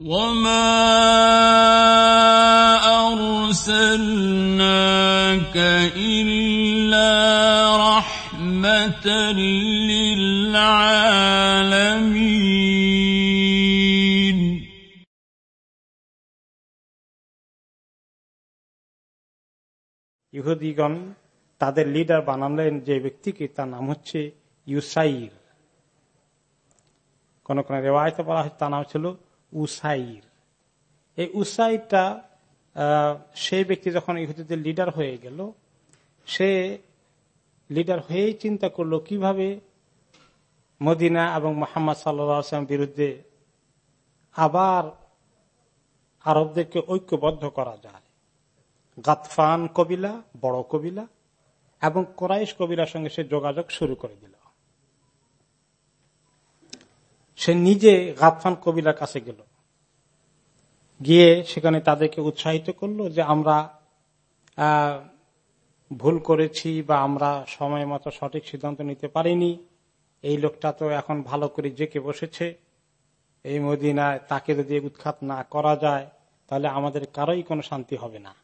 وما أرسلناك إلا رحمة للعالمين ইহুদিগণ তাদের লিডার বানালেন যে ব্যক্তিকে তার নাম হচ্ছে ইউসাইর কোন কোন রেওয়ায়তে বলা হয়েছে তার নাম ছিল উসাইর। এই উসাইরটা সেই ব্যক্তি যখন ইহুদিদের লিডার হয়ে গেল, সে লিডার হয়েই চিন্তা করল কীভাবে মদিনা এবং মোহাম্মদ সাল্লাম বিরুদ্ধে আবার আরবদেরকে ঐক্যবদ্ধ করা যায়। গাতফান কবিলা, বড় কবিলা এবং কোরাইশ কবিলার সঙ্গে সে যোগাযোগ শুরু করে দিল। সে নিজে গাতফান কবিলার কাছে গেল। গিয়ে সেখানে তাদেরকে উৎসাহিত করল যে আমরা ভুল করেছি বা আমরা সময় মতো সঠিক সিদ্ধান্ত নিতে পারিনি। এই লোকটা তো এখন ভালো করে জেকে বসেছে। এই মদিনায় তাকে যদি উৎখাত না করা যায়, তাহলে আমাদের কারোই কোনো শান্তি হবে না।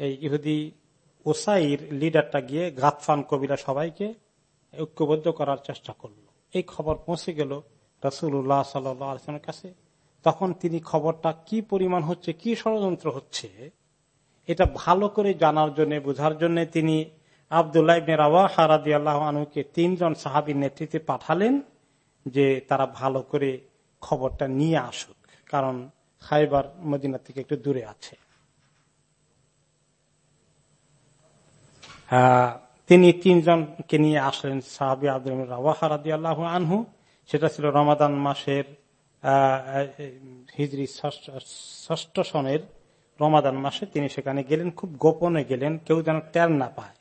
এই ইহুদি ওসাইর লিডারটা গিয়ে গাতফান কবিরা সবাইকে ঐক্যবদ্ধ করার চেষ্টা করল। এই খবর পৌঁছে গেল রসুল্লাহ সাল্লামের কাছে। তখন তিনি খবরটা কি পরিমাণ হচ্ছে, কি ষড়যন্ত্র হচ্ছে, এটা ভালো করে জানার জন্য, বোঝার জন্য তিনি আবদুল্লাহ ইবনে রাওয়া হারাদি আল্লাহ আনুকে তিনজন সাহাবির নেতৃত্বে পাঠালেন যে তারা ভালো করে খবরটা নিয়ে আসুক, কারণ খাইবার মদিনা থেকে একটু দূরে আছে। তিনি তিনজনকে নিয়ে আসলেন সাহাবি আব্দুল রাওয়াহারাদি আল্লাহ আনহু। সেটা ছিল রমাদান মাসের হিজরি ষষ্ঠ সনের রমাদান মাসে। তিনি সেখানে গেলেন, খুব গোপনে গেলেন, কেউ যেন টের না পায়।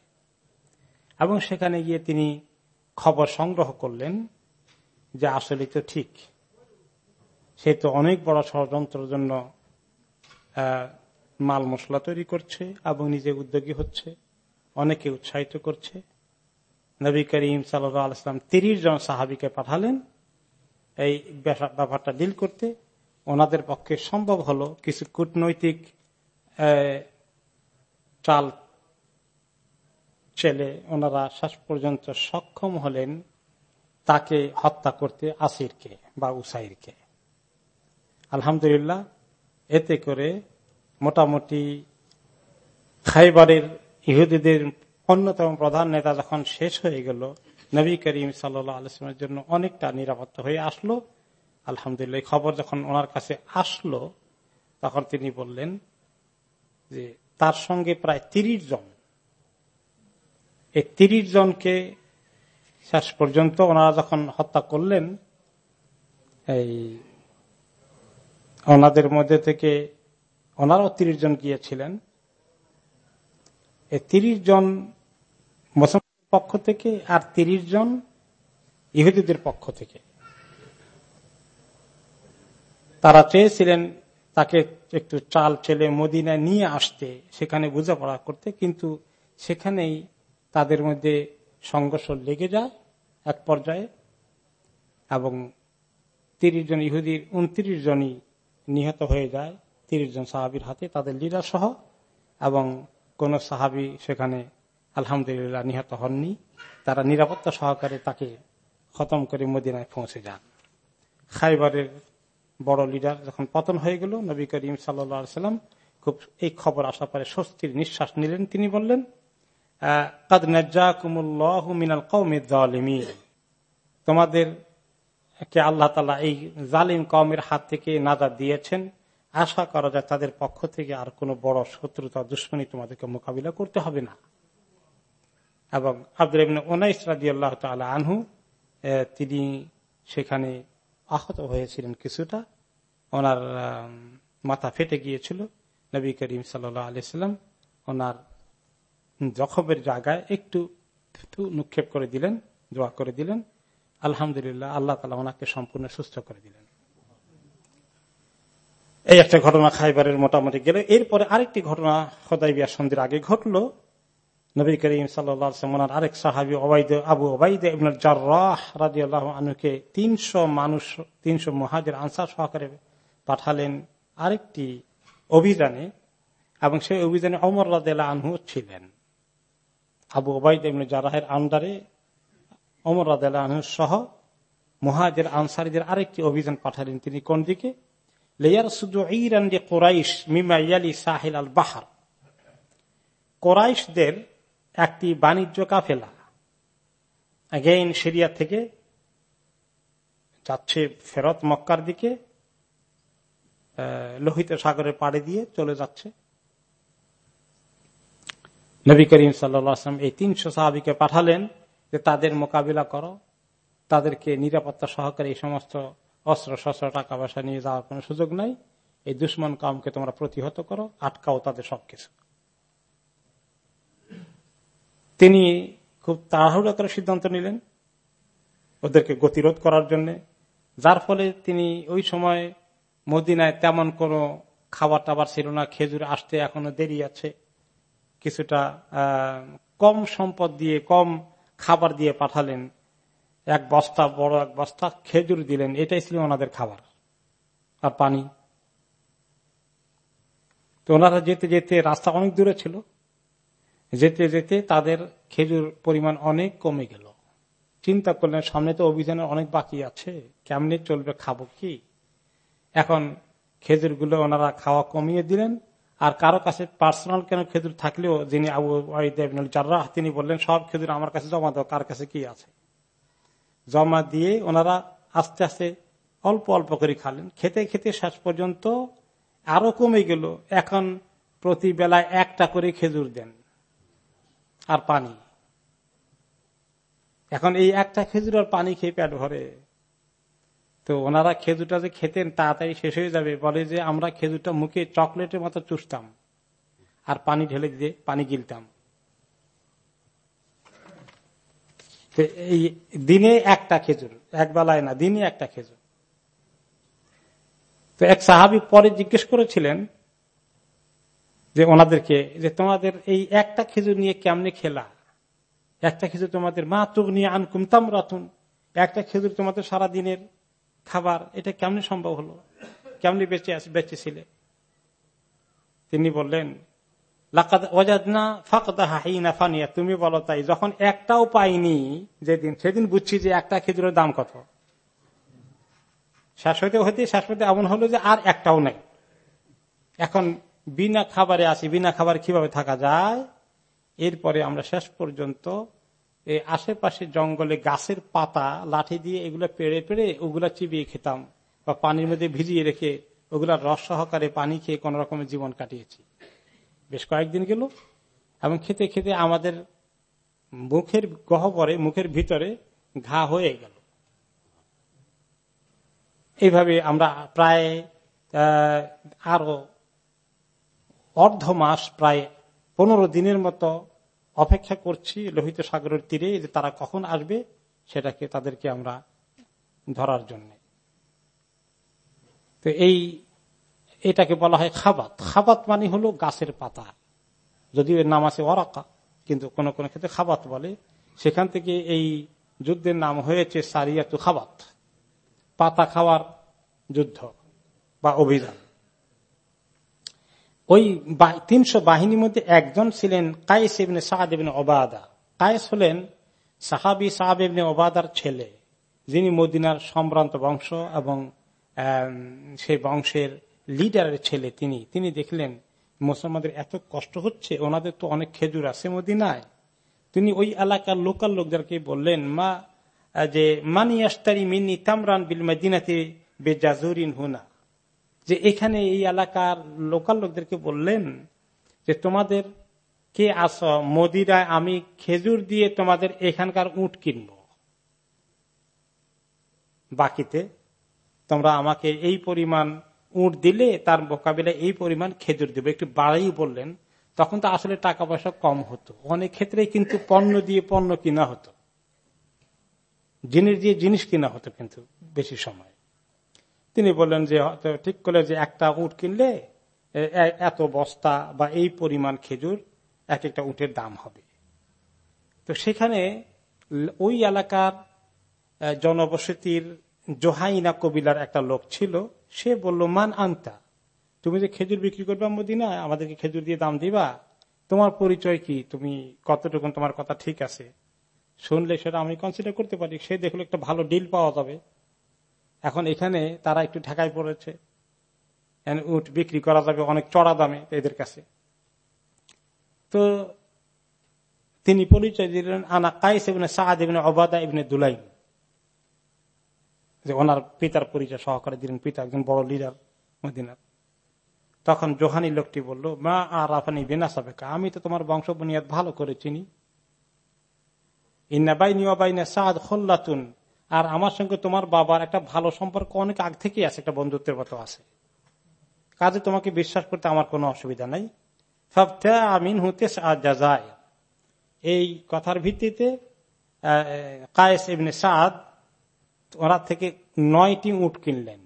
এবং সেখানে গিয়ে তিনি খবর সংগ্রহ করলেন যে আসলে তো ঠিক, সে তো অনেক বড় ষড়যন্ত্রের জন্য মাল মশলা তৈরি করছে এবং নিজে উদ্যোগী হচ্ছে। অনেকে উৎসাহিত করছে। নবী করিম সাল্লাম তিরিশ জন সাহাবিকে পাঠালেন এই ব্যাপারটা ডিল করতে। ওনাদের পক্ষে সম্ভব হলো কিছু কূটনৈতিক চাল ছেলে ওনারা শেষ পর্যন্ত সক্ষম হলেন তাকে হত্যা করতে আসিরকে বা উসাইরকে। আলহামদুলিল্লাহ, এতে করে মোটামুটি খাইবারের ইহুদিদের অন্যতম প্রধান নেতা যখন শেষ হয়ে গেল, নবী করিম সাল্লামের জন্য অনেকটা নিরাপত্তা হয়ে আসলো। আলহামদুলিল্লাহ খবর যখন ওনার কাছে আসলো, তখন তিনি বললেন যে, তার সঙ্গে প্রায় তিরিশ জন, এই তিরিশ জনকে শেষ পর্যন্ত ওনারা যখন হত্যা করলেন, এই ওনাদের মধ্যে থেকে ওনারাও তিরিশ জন গিয়েছিলেন। তিরিশ জন মুসলমানের পক্ষ থেকে আর তিরিশ জন ইহুদিদের পক্ষ থেকে। তারা চেয়েছিলেন তাকে একটু চাল ছেলে মদিনায় নিয়ে আসতে, সেখানে বোঝাপড়া করতে, কিন্তু সেখানেই তাদের মধ্যে সংঘর্ষ লেগে যায় এক পর্যায়ে এবং তিরিশ জন ইহুদির উনত্রিশ জনই নিহত হয়ে যায়। তিরিশ জন সাহাবির হাতে তাদের লিডার সহ এবং কোন সাহাবি সেখানে আলহামদুলিল্লাহ নিহত হননি। তারা নিরাপত্তা সহকারে তাকে খতম করে মদিনায় পৌঁছে যান। খাইবারের বড় লিডার যখন পতন হয়ে গেল, নবী করিম সাল্লাম খুব এই খবর আসার পরে স্বস্তির নিঃশ্বাস নিলেন। তিনি বললেন তোমাদের কে আল্লাহ তালা এই জালিম কমের হাত থেকে নাজাদ দিয়েছেন। আশা করা যায় তাদের পক্ষ থেকে আর কোন বড় শত্রুতা দুশ্মনী তোমাদেরকে মোকাবিলা করতে হবে না। এবং আব্দুল ওনাইস রাজি আল্লাহ আনহু তিনি সেখানে আহত হয়েছিলেন কিছুটা। ওনার মাথা ফেটে গিয়েছিল। নবী করিম সাল্লাম ওনার জখমের জায়গায় একটু নিক্ষেপ করে দিলেন, দোয়া করে দিলেন। আলহামদুলিল্লাহ, আল্লাহ তালা ওনাকে সম্পূর্ণ সুস্থ করে দিলেন। এই একটা ঘটনা খাইবারের মোটামুটি গেলে। এরপরে আরেকটি ঘটনা বিয়া সন্ধির আগে ঘটলো। নবী করিম সাল্লাম আরেক সাহাবি ওবাইদ, আবু ওবাইদ জার্রাহ রাজি আল্লাহ আনুকে তিনশো মানুষ, তিনশো মহাজের আনসার সহকারে পাঠালেন আরেকটি অভিযানে এবং সেই অভিযানে অমর রাদেলা আনহু ছিলেন। আবু ওবাইদ ওবায়দ জারাহের আন্ডারে অমর রাদেলা আনহু সহ মহাজের আনসারিদের আরেকটি অভিযান পাঠালেন। তিনি কোন দিকে? কোরাইশদের একটি বাণিজ্য কাফেলা। আগেইন সিরিয়া থেকে যাচ্ছে ফেরত মক্কার দিকে লোহিত সাগরের পাড়ে দিয়ে চলে যাচ্ছে। নবী করিম সাল্লাম এই তিনশো সাহাবিকে পাঠালেন যে তাদের মোকাবিলা করো, তাদেরকে নিরাপত্তা সহকারে এই সমস্ত অস্ত্র শস্ত্র টাকা পয়সা নিয়ে যাওয়ার কোন সুযোগ নাই। এই দুশ্মন কামকে তোমরা প্রতিহত করো, আটকাও তাদের সবকিছু। তিনি খুব তাড়াহুড়ো করে সিদ্ধান্ত নিলেন ওদেরকে গতিরোধ করার জন্য। যার ফলে তিনি ওই সময় মদিনায় তেমন কোনো খাবার টাবার ছিল না, খেজুর আসতে এখনও দেরি আছে। কিছুটা কম সম্পদ দিয়ে, কম খাবার দিয়ে পাঠালেন এক বস্তা, বড় এক বস্তা খেজুর দিলেন। এটাই ছিল ওনাদের খাবার আর পানি। তো ওনারা যেতে যেতে, রাস্তা অনেক দূরে ছিল, যেতে যেতে তাদের খেজুর পরিমাণ অনেক কমে গেল। চিন্তা করলেন, সামনে তো অভিযানের অনেক বাকি আছে, কেমনে চলবে, খাব কি? এখন খেজুরগুলো ওনারা খাওয়া কমিয়ে দিলেন, আর কারও কাছে পার্সোনাল কেন খেজুর থাকলেও যিনি আবু যারা তিনি বললেন, সব খেজুর আমার কাছে জমা দাও, কার কাছে কি আছে? জমা দিয়ে ওনারা আস্তে আস্তে অল্প অল্প করে খালেন। খেতে খেতে শেষ পর্যন্ত আরও কমে গেল। এখন প্রতি বেলায় একটা করে খেজুর দেন আর পানি। এখন এই একটা খেজুর আর পানি খেয়ে পেট ভরে। তো ওনারা খেজুরটা যে খেতেন তাড়াতাড়ি শেষ হয়ে যাবে বলে যে আমরা খেজুরটা মুখে চকলেটের মতো চুষতাম আর পানি ঢেলে দিয়ে পানি গিলতাম। এই দিনে একটা খেজুর, এক বেলায় না, দিনে একটা খেজুর। তো এক সাহাবি পরে জিজ্ঞেস করেছিলেন যে ওনাদেরকে যে তোমাদের এই একটা খেজুর নিয়ে কেমনে খেলা? একটা খেজুর তোমাদের মা চোখ নিয়ে আনকুমতাম রাতুন একটা খেজুর তোমাদের সারা দিনের খাবার, এটা কেমনে সম্ভব হলো? কেমনি বেঁচে বেঁচে ছিলে? তিনি বললেন তুমি বলো তাই, যখন একটাও পাইনি, যেদিন, সেদিন বুঝছি যে একটা খেজুরের দাম কত। শেষ হইতে হইতে, শেষ হইতে এমন হলো যে আর একটাও নাই। এখন বিনা খাবারে আসি, বিনা খাবার কীভাবে থাকা যায়? এরপরে আমরা শেষ পর্যন্ত এই আশেপাশে জঙ্গলে গাছের পাতা, লাঠি দিয়ে এগুলো পেড়ে পেড়ে ওগুলা চিবিয়ে খেতাম বা পানির মধ্যে ভিজিয়ে রেখে ওগুলা রস সহকারে পানি খেয়ে কোন রকমের জীবন কাটিয়েছি। বেশ কয়েকদিন গেল, এবং খেতে খেতে আমাদের মুখের গহবরে, মুখের ভিতরে ঘা হয়ে গেল। এইভাবে আমরা প্রায় আরও অর্ধ মাস, প্রায় পনেরো দিনের মতো অপেক্ষা করছি লোহিত সাগরের তীরে যে তারা কখন আসবে সেটাকে তাদেরকে আমরা ধরার জন্য। তো এই এটাকে বলা হয় খাবাত। খাবাত মানে হলো গাছের পাতা। যদিও এর নাম আছে ওরাকা, কিন্তু কোন কোন ক্ষেত্রে খাবাত বলে। সেখান থেকে এই যুদ্ধের নাম হয়েছে সারিয়াতু খাবাত। পাতা খাওয়ার যুদ্ধ বা অভিযান। ওই তিনশো বাহিনীর মধ্যে একজন ছিলেন কায়েস ইবনে সাহাদিবিন ওবাদা। কায়েস হলেন সাহাবি সাহাবিবনে ওবাদার ছেলে, যিনি মদিনার সম্ভ্রান্ত বংশ এবং সেই বংশের লিডারের ছেলে তিনি তিনি দেখলেন মুসলমানদের এত কষ্ট হচ্ছে, ওনাদের তো অনেক খেজুর আছে মদিনায়। তিনি ওই এলাকার লোকাল লোকদেরকে বললেন, মা যে মানি আস্তারি মিনি তামরান বিল মদিনাতে বেজাজুরিন হুনা। যে এখানে এই এলাকার লোকাল লোকদেরকে বললেন যে, তোমাদের কে আস? মদিরায় আমি খেজুর দিয়ে তোমাদের এখানকার উঠ কিনব। বাকিতে তোমরা আমাকে এই পরিমাণ উঠ দিলে তার মোকাবিলায় এই পরিমাণ খেজুর দেবে। একটু বাড়াই বললেন, তখন তো আসলে টাকা পয়সা কম হতো। অনেক ক্ষেত্রে কিন্তু পণ্য দিয়ে পণ্য কিনা হতো। জিনিস দিয়ে জিনিস কিনা হতো কিন্তু বেশি সময়। তিনি বললেন যে ঠিক করলে যে একটা উঠ কিনলে এত বস্তা বা এই পরিমাণ খেজুর এক একটা উটের দাম হবে। তো সেখানে ওই এলাকার জনবসতির জোহাইনা কবিলার একটা লোক ছিল, সে বলল, মান আনতা? তুমি যে খেজুর বিক্রি করবে মদিনা আমাদেরকে খেজুর দিয়ে দাম দিবা? তোমার পরিচয় কি? তুমি কতটুকু তোমার কথা ঠিক আছে? শুনলে সেটা আমি কনসিডার করতে পারি। সে দেখল একটা ভালো ডিল পাওয়া যাবে। এখন এখানে তারা একটু ঠেকায় পড়েছে। উঠ বিক্রি করা যাবে অনেক চড়া দামে এদের কাছে। তো তিনি পরিচয় দিলেন আনা কাইস ইবনে সাদ ইবনে অবাদা ইবনে দুলাইম। যে ওনার পিতার পরিচয় সহকারে দিলেন, পিতা একজন বড় লিডার মদিনার। তখন জোহানি লোকটি বলল, মা আর আফানি বিনা সাবেকা, আমি তো তোমার বংশ বুনিয়াদ ভালো করে চিনি। সাদ খোল্লাতুন, আর আমার সঙ্গে তোমার বাবার একটা ভালো সম্পর্ক অনেক আগ থেকেই আছে, একটা বন্ধুত্বের মতো আছে। কাজে তোমাকে বিশ্বাস করতে আমার কোনো অসুবিধা নাই। আমিন হতে যায় এই কথার ভিত্তিতে কায়েস ইবনে সাদ ওরা থেকে নয়টি উট কিনলেন।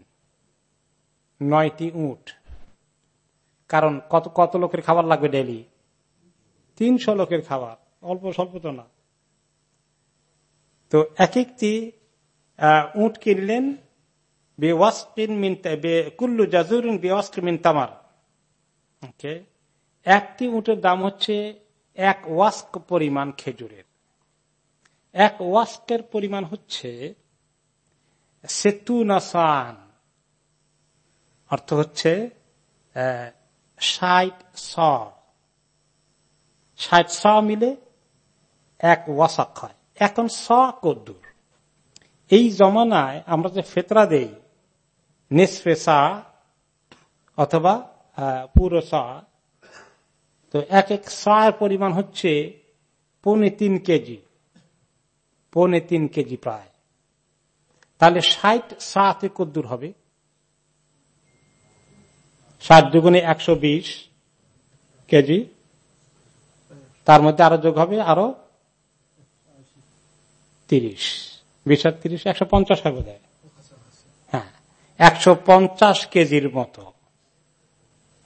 নয়টি উট। কারণ কত কত লোকের খাবার লাগবে ডেলি তিনশো লোকের খাবার। অল্প স্বল্প তো না। তো এক একটি উট কিনলেন কুল্লু জাজুরিন মিন তামার। ওকে? একটি উটের দাম হচ্ছে এক ওয়াস্ক পরিমাণ খেজুরের। এক ওয়াস্কের পরিমাণ হচ্ছে সেতু নাসান অর্থ হচ্ছে ষাট স। ষাট স মিলে এক ওয়াসাক হয়। এখন স কদ্দুর। এই জমানায় আমরা যে ফেতরা দেই, নেসফে সা অথবা পুরো সা, তো এক এক সার পরিমাণ হচ্ছে পৌনে তিন কেজি। পৌনে তিন কেজি প্রায়। তাহলে ষাট সাতে কদ্দুর হবে। ষাট দুগুণে একশো বিশ কেজি। তার মধ্যে আরও যোগ হবে, আরও তিরিশ। বিশ আর তিরিশ একশো পঞ্চাশ হবে হ্যাঁ একশো পঞ্চাশ কেজির মতো।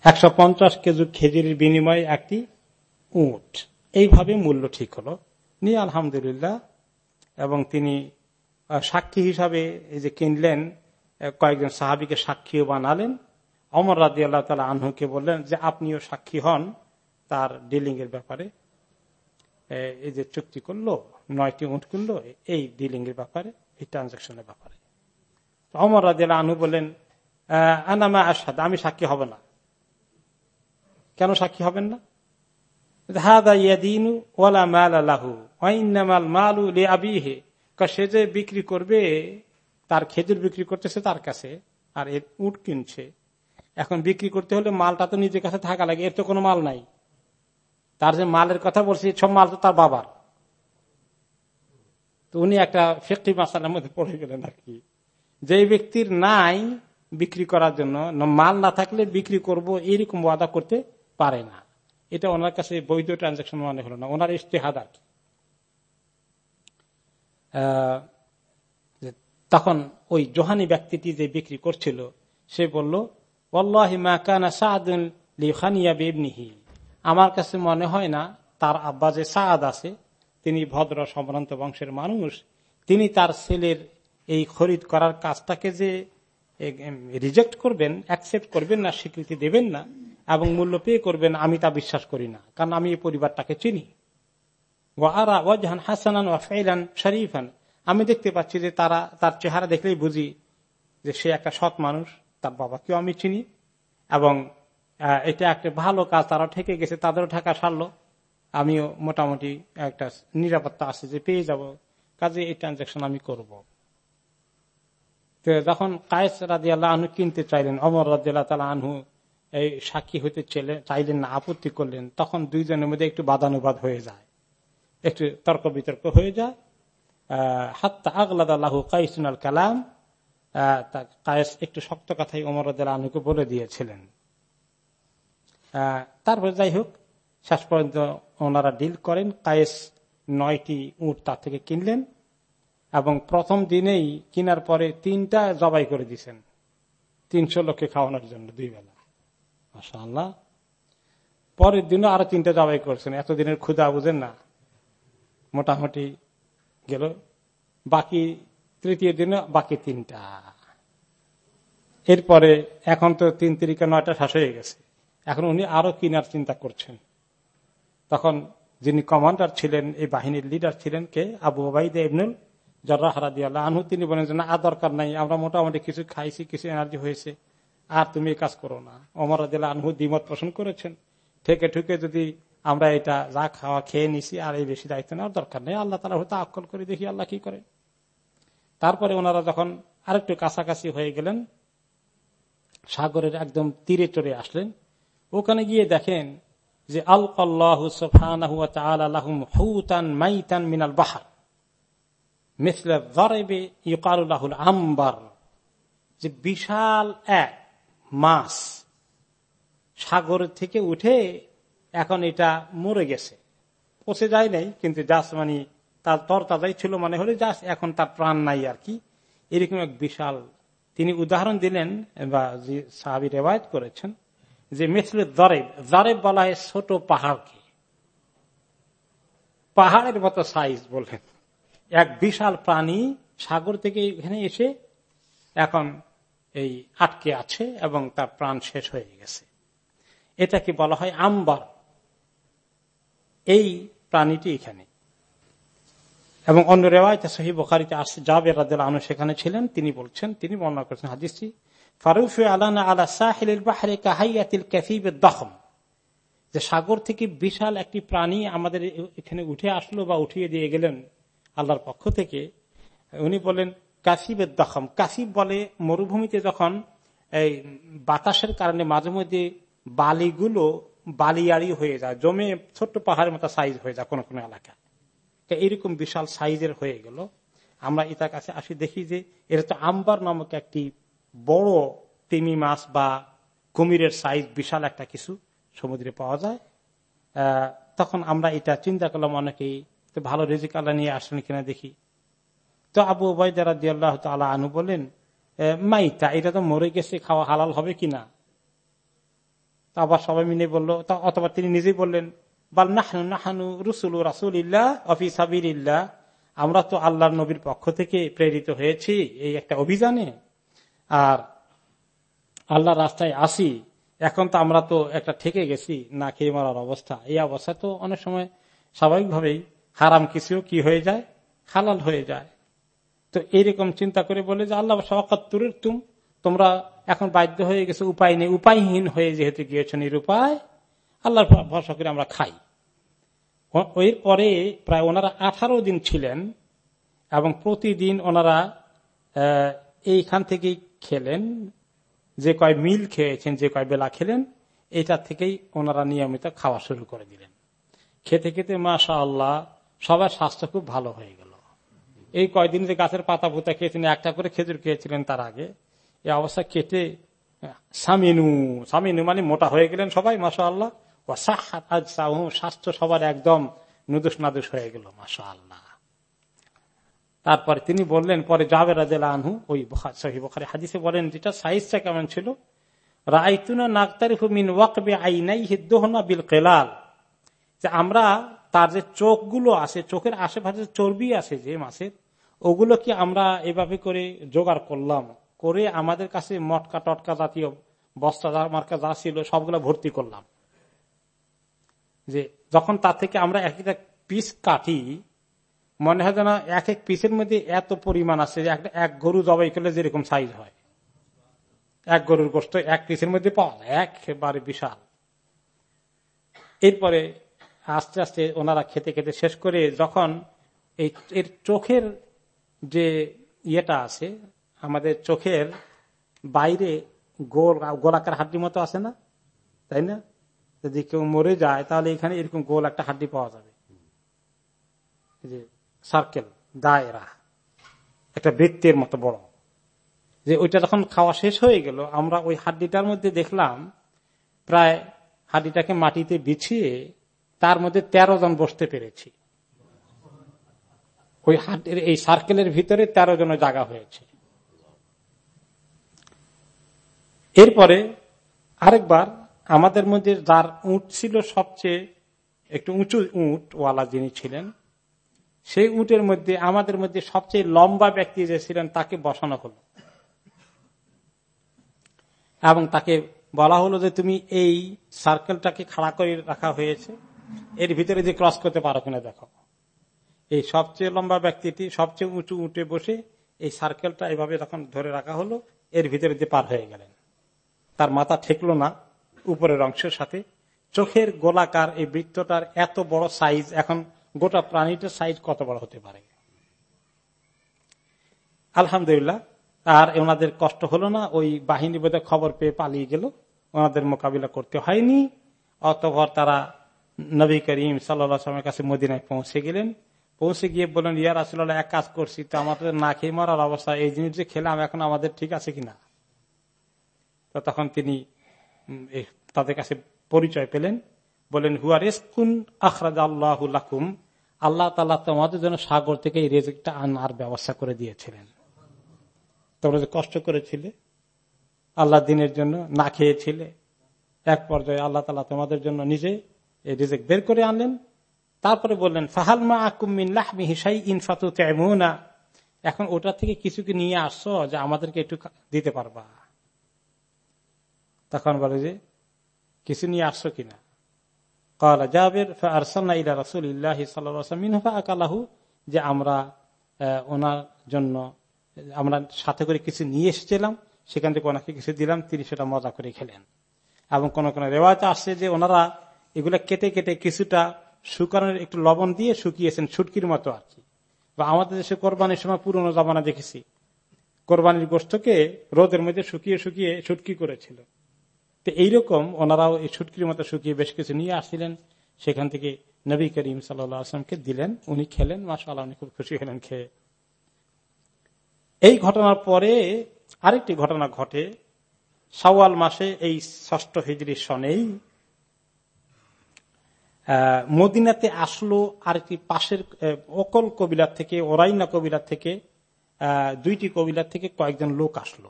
একশো পঞ্চাশ কেজি খেজির বিনিময়ে একটি উট। এইভাবে মূল্য ঠিক হলো। নিয়ে আলহামদুলিল্লাহ, এবং তিনি সাক্ষী হিসাবে এই যে কিনলেন কয়েকজন সাহাবিকে সাক্ষীও বানালেন। অমর রাজি আল্লাহ তালা আনহুকে বললেন যে, আপনিও সাক্ষী হন। তার ডিলিং এর ব্যাপারে এই যে চুক্তি করল, নয়টি উঠ করল এই ডিলিং এর ব্যাপারে, এই ট্রানজাকশনের ব্যাপারে। অমর রাজি আল্লাহ আনহু বললেন আনামা আসাদ আমি সাক্ষী হব না। কেন সাক্ষী হবেন না? সে যে বিক্রি করবে, তার খেজুর বিক্রি করতেছে তার কাছে, আর এর উট কিনছে। এখন বিক্রি করতে হলে মালটা তো নিজের কাছে থাকা লাগে, এর তো কোনো মাল নাই। তার যে মালের কথা বলছি, সব মাল তো তার বাবার। তো উনি একটা ফেক্টি মাসালার মধ্যে পড়ে গেলেন আর কি। যে ব্যক্তির নাই বিক্রি করার জন্য মাল না থাকলে বিক্রি করব, এইরকম ওয়াদা করতে পারে না। এটা ওনার কাছে বৈধ ট্রানজাকশন মনে হলো না, ওনার ইস্তেহাদ আর তখন ওই জোহানি ব্যক্তিটি যে বিক্রি করছিল, সে বলল আমার কাছে মনে হয় না, তার আব্বা যে সাদ আছে, তিনি ভদ্র সম্ভ্রান্ত বংশের মানুষ, তিনি তার ছেলের এই খরিদ করার কাজটাকে যে রিজেক্ট করবেন অ্যাকসেপ্ট করবেন না, স্বীকৃতি দেবেন না, এবং মূল্য পে করবেন, আমি তা বিশ্বাস করি না, কারণ আমি এই পরিবারটাকে চিনি। আমি দেখতে পাচ্ছি যে তারা, তার চেহারা দেখলেই বুঝি যে সে একটা সৎ মানুষ, তার বাবাকেও আমি চিনি, এবং এটা একটা ভালো কাজ, তারা ঠেকে গেছে, তাদেরও ঠেকা সারলো। আমিও মোটামুটি একটা নিরাপত্তা আছে যে পেয়ে যাব, কাজে এই ট্রানজাকশন আমি করব। যখন কায়েস রাজি আল্লাহ কিনতে চাইলেন অমর রাজিয়াল্লাহ তালা আনহু এই সাক্ষী হইতে চাইলেন না, আপত্তি করলেন, তখন দুইজনের মধ্যে একটু বাদানুবাদ হয়ে যায়। একটু তর্ক বিতর্ক হয়ে যায়। আগলাদ আল্লাহ কাইসুনাল কালাম। কায়েস একটু শক্ত কথাই আনুকে বলে দিয়েছিলেন। তারপরে যাই হোক, শেষ পর্যন্ত ওনারা ডিল করেন। কায়েস নয়টি উট তার থেকে কিনলেন এবং প্রথম দিনেই কিনার পরে তিনটা জবাই করে দিছেন তিনশো লোককে খাওয়ানোর জন্য দুই বেলা। মাসাল্লাহ পরের দিনও আরও তিনটা জবাই করছেন। এতদিনের ক্ষুদা বুঝেন না। মোটামুটি গেল। বাকি তৃতীয় দিনে, বাকি তিনটা। এরপরে এখন তো তিন তিরিকা নয়টা শেষ হয়ে গেছে। এখন উনি আরও কিনার চিন্তা করছেন। তখন যিনি কমান্ডার ছিলেন, এই বাহিনীর লিডার ছিলেন কে? আবু ওবাইদ ইবনুল জর্রা হারাদি আল্লাহ আনহু। তিনি বলেন যে, না, আর দরকার নাই। আমরা মোটামুটি কিছু খাইছি, কিছু এনার্জি হয়েছে। আর তুমি এই কাজ করো না। অমর রাদিল্লা আনহু দ্বিমত পোষণ করেছেন। ঠেকে ঠুকে যদি আমরা এটা যা খাওয়া খেয়ে নিছি আর এই বেশি দায়িত্ব নেওয়ার দরকার নেই। আল্লাহ তালা হয়তো আকল করে দেখি আল্লাহ কি করে। তারপরে ওনারা যখন আরেকটু কাছাকাছি হয়ে গেলেন, সাগরের একদম তীরে চড়ে আসলেন। ওখানে গিয়ে দেখেন যে মিনাল বাহার। আম্বার। যে বিশাল এক মাছ সাগর থেকে উঠে এখন এটা মরে গেছে। পচে যায় নাই, কিন্তু জাস মানে তার তর তাজাই ছিল মনে হলে জাস এখন তার প্রাণ নাই আর কি। এরকম এক বিশাল তিনি উদাহরণ দিলেন বা সাহাবি রেওয়ায়ত করেছেন যে মিসলে দরেব দরেব বলা হয় ছোট পাহাড়কে। পাহাড়ের মতো সাইজ বললেন। এক বিশাল প্রাণী সাগর থেকে এখানে এসে এখন এই আটকে আছে এবং তার প্রাণ শেষ হয়ে গেছে। এটাকে বলা হয় আম্বার। এই প্রাণীটি এখানে। এবং অন্য রেওয়ায়তে সহি বোখারিতে আসছে জাবের রাজেল আনু সেখানে ছিলেন, তিনি বলছেন, তিনি বর্ণনা করছেন হাদিসটি, ফারুফ আলানা আলা সাহিল বাহারে কাহাইয়াতিল ক্যাফিবের দখম। যে সাগর থেকে বিশাল একটি প্রাণী আমাদের এখানে উঠে আসলো বা উঠিয়ে দিয়ে গেলেন আল্লাহর পক্ষ থেকে, উনি বলেন কাসিবের দখম। কাসিব বলে মরুভূমিতে যখন এই বাতাসের কারণে মাঝে মধ্যে বালিগুলো বালিয়াড়ি হয়ে যায়, জমে ছোট্ট পাহাড়ের মতো সাইজ হয়ে যায় কোনো কোনো এলাকা তো এরকম বিশাল সাইজের হয়ে গেল। আমরা এটার কাছে আসি, দেখি যে এটা তো আম্বার নামক একটি বড় তিমি মাছ বা কুমিরের সাইজ বিশাল একটা কিছু সমুদ্রে পাওয়া যায়। তখন আমরা এটা চিন্তা করলাম অনেকেই তো ভালো রেজিক আল্লাহ নিয়ে আসলেন কিনা দেখি। তো আবু ওবায়দারা দিয়াল্লাহ তালা আনু বলেন মাইতা, এটা তো মরে গেছে, খাওয়া হালাল হবে কিনা? আবার সবাই মিলে বলল অথবা তিনি নিজেই বললেন, বাল নাহানু নাহানু রুসুল রাসুল ইল্লাহ অফিস ইল্লাহ আমরা তো আল্লাহর নবীর পক্ষ থেকে প্রেরিত হয়েছি এই একটা অভিযানে। আর আল্লাহ রাস্তায় আসি, এখন তো আমরা তো একটা ঠেকে গেছি না খেয়ে মারার অবস্থা। এই অবস্থা তো অনেক সময় স্বাভাবিকভাবেই হারাম কিছু কি হয়ে যায়? হালাল হয়ে যায়। তো এইরকম চিন্তা করে বলে যে, আল্লাহ সকাত্তরের তুম তোমরা এখন বাধ্য হয়ে গেছে, উপায় নেই, উপায়হীন হয়ে যেহেতু গিয়েছ নিরুপায়, আল্লাহর ভরসা করে আমরা খাই। এর পরে প্রায় ওনারা আঠারো দিন ছিলেন এবং প্রতিদিন ওনারা এইখান থেকেই খেলেন, যে কয় মিল খেয়েছেন, যে কয় বেলা খেলেন, এটা থেকেই ওনারা নিয়মিত খাওয়া শুরু করে দিলেন। খেতে খেতে মাসা আল্লাহ সবার স্বাস্থ্য খুব ভালো হয়ে গেল। এই কয়দিন যে গাছের পাতা পুতা খেয়েছেন, একটা করে খেজুর খেয়েছিলেন তার আগে এই অবস্থা কেটে সামিনু সামিনু মানে মোটা হয়ে গেলেন সবাই মাসা আল্লাহ স্বাস্থ্য সবার একদম নুদুস নাদুস হয়ে গেল মাসা আল্লাহ তারপরে তিনি বললেন, পরে জাবের আনহু, ওই সহি বখারি হাদিসে বলেন, যেটা সাইজটা কেমন ছিল? রাইতুনা নাকতারিফু মিন ওয়াকবে আইনাই হিদ্দোহনা বিল কেলাল। যে আমরা তার যে চোখগুলো আছে, চোখের আশেপাশে চর্বি আছে যে মাছের ওগুলো কি আমরা এভাবে করে জোগাড় করলাম। করে আমাদের কাছে মটকা টটকা জাতীয় বস্তা মার্কা যা ছিল, সবগুলো ভর্তি করলাম। যে যখন তার থেকে আমরা এক একটা পিস কাটি, মনে হয় যেন এক এক পিসের মধ্যে এত পরিমাণ আছে যে একটা, এক গরু জবাই করলে যেরকম সাইজ হয়। এক গরুর গোষ্ঠ এক পিসের মধ্যে পাওয়া যায়, একেবারে বিশাল। এরপরে আস্তে আস্তে ওনারা খেতে খেতে শেষ করে যখন এই, এর চোখের যে ইয়েটা আছে আমাদের চোখের বাইরে গোল, গোলাকার হাড্ডি মতো আছে না? তাই না? যদি কেউ মরে যায়, তাহলে এখানে এরকম গোল একটা হাড্ডি পাওয়া যাবে। যে সার্কেল দায়রা, একটা বৃত্তের মতো বড়। যে ওইটা যখন খাওয়া শেষ হয়ে গেল, আমরা ওই হাড্ডিটার মধ্যে দেখলাম, প্রায় হাড্ডিটাকে মাটিতে বিছিয়ে তার মধ্যে তেরো জন বসতে পেরেছি। ওই হাড্ডির, এই সার্কেলের ভিতরে তেরো জনের জায়গা হয়েছে। এরপরে আরেকবার আমাদের মধ্যে যার উঁট ছিল সবচেয়ে একটু উঁচু উঁট ওয়ালা যিনি ছিলেন, সেই উটের মধ্যে, আমাদের মধ্যে সবচেয়ে লম্বা ব্যক্তি যে ছিলেন, তাকে বসানো হলো। এবং তাকে বলা হলো যে, তুমি এই সার্কেলটাকে খাড়া করে রাখা হয়েছে। এর ভিতরে যে ক্রস করতে পারো কিনা দেখো। এই সবচেয়ে লম্বা ব্যক্তিটি সবচেয়ে উঁচু উঠে বসে এই সার্কেলটা এভাবে যখন ধরে রাখা হলো, এর ভিতরে দিয়ে পার হয়ে গেলেন। তার মাথা ঠেকলো না উপরের অংশের সাথে। চোখের গোলাকার এই বৃত্তটার এত বড় সাইজ এখন গোটা প্রাণীটার সাইজ কত বড় হতে পারে? আলহামদুলিল্লাহ, আর ওনাদের কষ্ট হলো না, ওই বাহিনী বোধ খবর পেয়ে পালিয়ে গেল। ওনাদের মোকাবিলা করতে হয়নি অতভর তারা নবী করিম সাল্লামের কাছে মদিনায় পৌঁছে গেলেন। পৌঁছে গিয়ে বললেন ইয়ার আসলে এক কাজ করছি, তো আমাদের না খেয়ে মরার অবস্থা, এই জিনিস যে খেলাম, এখন আমাদের ঠিক আছে কিনা? তো তখন তিনি তাদের কাছে পরিচয় পেলেন। বলেন হুয়ার এসকুন আখরাজ আল্লাহুল্লাকুম আল্লাহ তালা তোমাদের জন্য সাগর থেকে এই রেজেকটা আনার ব্যবস্থা করে দিয়েছিলেন। তোমরা যে কষ্ট করেছিলে, আল্লাহ দিনের জন্য না খেয়েছিলে, এক পর্যায়ে আল্লাহ তালা তোমাদের জন্য নিজে এই রিজেক বের করে আনলেন। তারপরে বললেন ফাহালমা আকুমিল্লাহমি হিসাই ইনফাতু তেমুনা এখন ওটা থেকে কিছু কি নিয়ে আসছো যে আমাদেরকে একটু দিতে পারবা? তখন বলে যে, কিছু নিয়ে আসছো কিনা? কলা, জাবের আরসাল্লা ইলা রসুল ইল্লাহ সাল্লাহ আকালাহু যে আমরা ওনার জন্য, আমরা সাথে করে কিছু নিয়ে এসেছিলাম, সেখান থেকে ওনাকে কিছু দিলাম, তিনি সেটা মজা করে খেলেন। এবং কোন কোন রেওয়াজ আসছে যে ওনারা এগুলা কেটে কেটে কিছুটা শুকানোর একটু লবণ দিয়ে শুকিয়েছেন, ছুটকির মতো আর কি। বা আমাদের দেশে কোরবানির সময় পুরনো জামানা দেখেছি। কোরবানির গোষ্ঠকে রোদের মধ্যে শুকিয়ে শুকিয়ে ছুটকি করেছিল। তো এইরকম ওনারাও এই ছুটকির মতো শুকিয়ে বেশ কিছু নিয়ে আসছিলেন। সেখান থেকে নবী করিম সাল্লামকে দিলেন, উনি খেলেন মাসা উনি খুব খুশি হলেন খেয়ে। এই ঘটনার পরে আরেকটি ঘটনা ঘটে। সাওয়াল মাসে এই ষষ্ঠ হিজড়ির সনেই মদিনাতে আসলো আরেকটি পাশের অকল কবিলার থেকে, ওরাইনা কবিলার থেকে দুইটি কবিলার থেকে কয়েকজন লোক আসলো।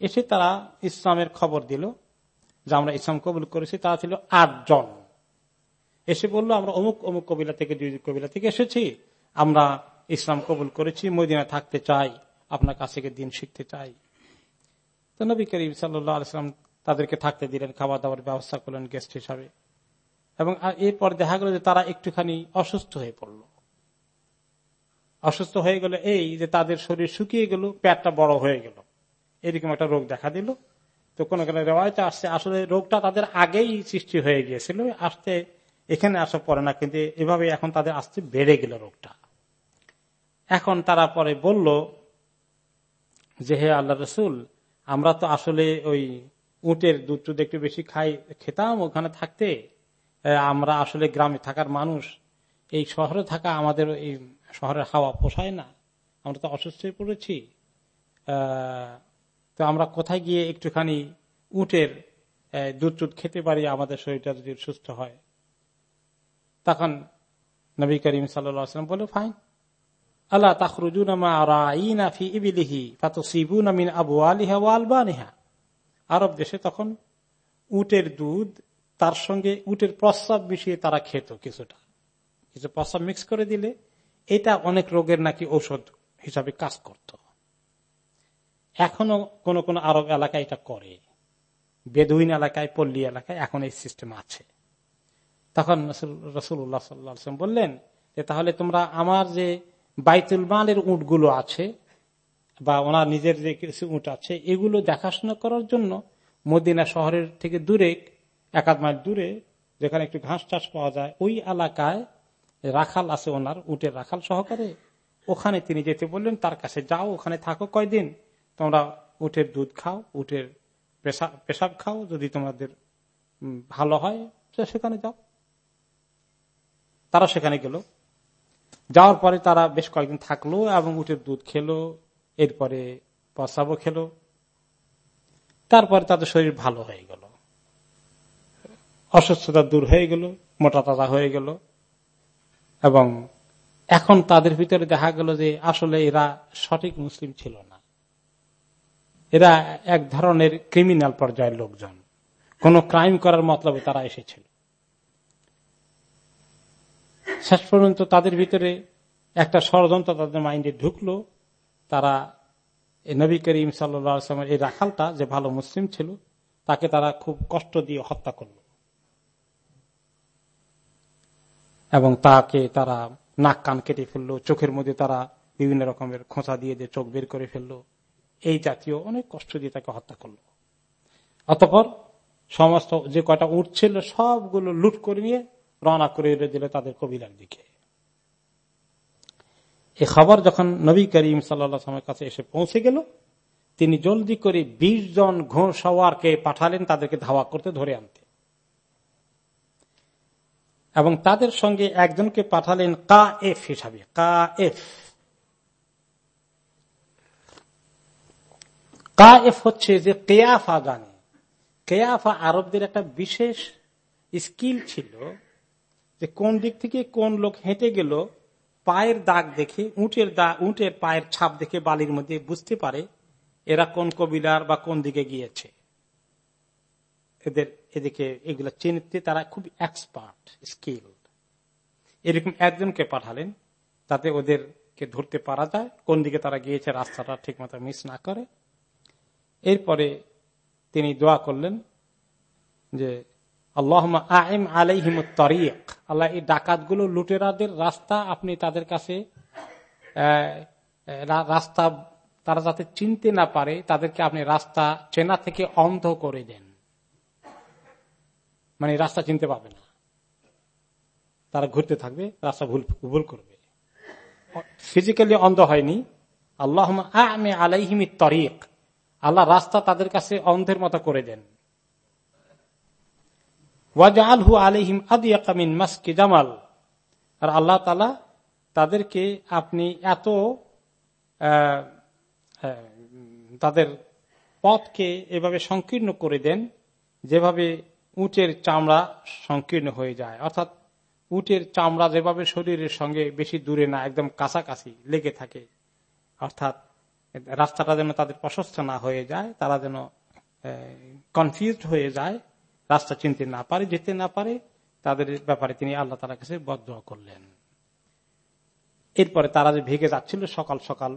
এসে তারা ইসলামের খবর দিল যে আমরা ইসলাম কবুল করেছি। তারা ছিল আটজন। এসে বলল, আমরা অমুক অমুক কবিলা থেকে, দুই কবিলা থেকে এসেছি। আমরা ইসলাম কবুল করেছি। মদিনা থাকতে চাই। আপনার কাছে দিন শিখতে চাই। তো নবী করিম সাল্লাম তাদেরকে থাকতে দিলেন খাবার দাবার ব্যবস্থা করলেন গেস্ট হিসাবে। এবং এরপর দেখা গেল যে তারা একটুখানি অসুস্থ হয়ে পড়ল। অসুস্থ হয়ে গেল এই যে তাদের শরীর শুকিয়ে গেল, পেটটা বড় হয়ে গেল। এরকম একটা রোগ দেখা দিল। তো কোনো কোন রেওয়ায়তে আসছে, আসলে রোগটা তাদের আগেই সৃষ্টি হয়ে গিয়েছিল, আসতে এখানে আসা পরে না, কিন্তু এভাবে এখন তাদের আসতে বেড়ে গেল রোগটা। এখন তারা পরে বলল যে, হে আল্লাহ রসুল, আমরা তো আসলে ওই উটের দুধ টুধ একটু বেশি খাই, খেতাম ওখানে থাকতে। আমরা আসলে গ্রামে থাকার মানুষ। এই শহরে থাকা আমাদের এই শহরের হাওয়া পোষায় না। আমরা তো অসুস্থ হয়ে পড়েছি। তো আমরা কোথায় গিয়ে একটুখানি উটের দুধ টুধ খেতে পারি, আমাদের শরীরটা যদি সুস্থ হয়? তখন নবী করিম সাল্লাম বলে ফাইন। আল্লাহ আরব দেশে তখন উটের দুধ, তার সঙ্গে উটের প্রস্রাব মিশিয়ে তারা খেত কিছুটা। কিছু প্রস্রাব মিক্স করে দিলে এটা অনেক রোগের নাকি ঔষধ হিসাবে কাজ করত। এখনও কোন কোন আরব এলাকায় এটা করে। বেদুইন এলাকায়, পল্লী এলাকায় এখন এই সিস্টেম আছে। তখন রসুল্লাহ সাল্লাম বললেন যে, তাহলে তোমরা আমার যে বাইতুল মালের উঁটগুলো আছে বা ওনার নিজের যে কিছু উঁট আছে, এগুলো দেখাশোনা করার জন্য মদিনা শহরের থেকে দূরে একাধ মাইল দূরে, যেখানে একটু ঘাস চাষ পাওয়া যায়, ওই এলাকায় রাখাল আছে ওনার, উটের রাখাল সহকারে। ওখানে তিনি যেতে বললেন, তার কাছে যাও, ওখানে থাকো কয়দিন। তোমরা উঠের দুধ খাও, উটের পেশাব খাও, যদি তোমাদের ভালো হয়, তো সেখানে যাও। তারা সেখানে গেল। যাওয়ার পরে তারা বেশ কয়েকদিন থাকল এবং উঠের দুধ খেলো, এরপরে প্রসাবও খেলো। তারপরে তাদের শরীর ভালো হয়ে গেল। অসুস্থতা দূর হয়ে গেল, মোটা তাজা হয়ে গেল। এবং এখন তাদের ভিতরে দেখা গেল যে আসলে এরা সঠিক মুসলিম ছিল না। এরা এক ধরনের ক্রিমিনাল পর্যায়ের লোকজন। কোন ক্রাইম করার মতলবে তারা এসেছিল। শেষ পর্যন্ত তাদের ভিতরে একটা ষড়যন্ত্র তাদের মাইন্ডে ঢুকলো। তারা নবী করিম সাল্লামের এই রাখালটা যে ভালো মুসলিম ছিল, তাকে তারা খুব কষ্ট দিয়ে হত্যা করল। এবং তাকে তারা নাক কান কেটে ফেলল, চোখের মধ্যে তারা বিভিন্ন রকমের খোঁচা দিয়ে দিয়ে চোখ বের করে ফেলল। এই জাতীয় অনেক কষ্ট দিয়ে তাকে হত্যা করল। অতপর সমস্ত যে কয়টা উঠছিল সবগুলো লুট করে নিয়ে রওনা করে দিল তাদের কবিলার দিকে। এ খবর যখন নবী করিম সাল্লামের কাছে এসে পৌঁছে গেল, তিনি জলদি করে বিশ জন ঘোষওয়ারকে পাঠালেন তাদেরকে ধাওয়া করতে, ধরে আনতে। এবং তাদের সঙ্গে একজনকে পাঠালেন কা এফ হিসাবে কা এফ কা এফ হচ্ছে যে কেয়াফা জানে কেয়াফা আরবদের একটা বিশেষ স্কিল ছিল যে কোন দিক থেকে কোন লোক হেঁটে গেল, পায়ের দাগ দেখে, উঁটের দাগ উঁটের পায়ের ছাপ দেখে বালির মধ্যে বুঝতে পারে এরা কোন কবিলার বা কোন দিকে গিয়েছে। এদের এদিকে এগুলো চিনতে তারা খুব এক্সপার্ট স্কিল এরকম একজনকে পাঠালেন, তাতে ওদেরকে ধরতে পারা যায়, কোন দিকে তারা গিয়েছে রাস্তাটা ঠিক মতো মিস না করে। এরপরে তিনি দোয়া করলেন যে আল্লাহ আইম আলাইহিম তরিক। আল্লাহ, এই ডাকাতগুলো, লুটেরাদের রাস্তা আপনি তাদের কাছে রাস্তা তারা যাতে চিনতে না পারে, তাদেরকে আপনি রাস্তা চেনা থেকে অন্ধ করে দেন। মানে রাস্তা চিনতে পারবে না। তারা ঘুরতে থাকবে, রাস্তা ভুল ভুল করবে। ফিজিক্যালি অন্ধ হয়নি। আল্লাহ আলাইহিমি তরিক। আল্লাহ রাস্তা তাদের কাছে অন্ধের মতো করে দেন। ওয়াজআলহু আলাইহিম আদিয়াকামিন মাসকি জামাল। আর আল্লাহ তালা তাদেরকে আপনি এত তাদের পথকে এভাবে সংকীর্ণ করে দেন, যেভাবে উটের চামড়া সংকীর্ণ হয়ে যায়। অর্থাৎ উটের চামড়া যেভাবে শরীরের সঙ্গে বেশি দূরে না, একদম কাছাকাছি লেগে থাকে। অর্থাৎ রাস্তাটা যেন তাদের প্রশস্ত না হয়ে যায়, তারা যেন কনফিউজ হয়ে যায়, রাস্তা চিনতে না পারে, যেতে না পারে, তাদের ব্যাপারে তিনি আল্লাহ তালার কাছে বদ্ধ করলেন। এরপরে তারা যে ভেগে যাচ্ছিল, সকাল সকাল,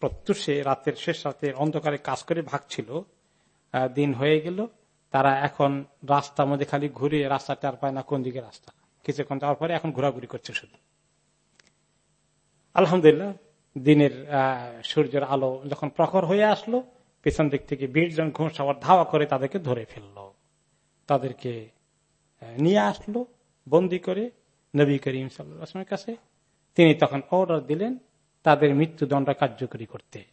প্রত্যুষে রাতের শেষ রাতে অন্ধকারে কাজ করে ভাগছিল দিন হয়ে গেল, তারা এখন রাস্তার মধ্যে খালি ঘুরে রাস্তা টার পায় না কোন দিকে রাস্তা। কিছুক্ষণ যাওয়ার পরে এখন ঘোরাঘুরি করছে শুধু। আলহামদুলিল্লাহ দিনের সূর্যের আলো যখন প্রখর হয়ে আসলো, পেছন দিক থেকে বিশ জন ঘোষ আবার ধাওয়া করে তাদেরকে ধরে ফেলল। তাদেরকে নিয়ে আসলো, বন্দি করে নবী করিম সাল্লামের কাছে। তিনি তখন অর্ডার দিলেন তাদের মৃত্যুদণ্ড কার্যকরী করতে।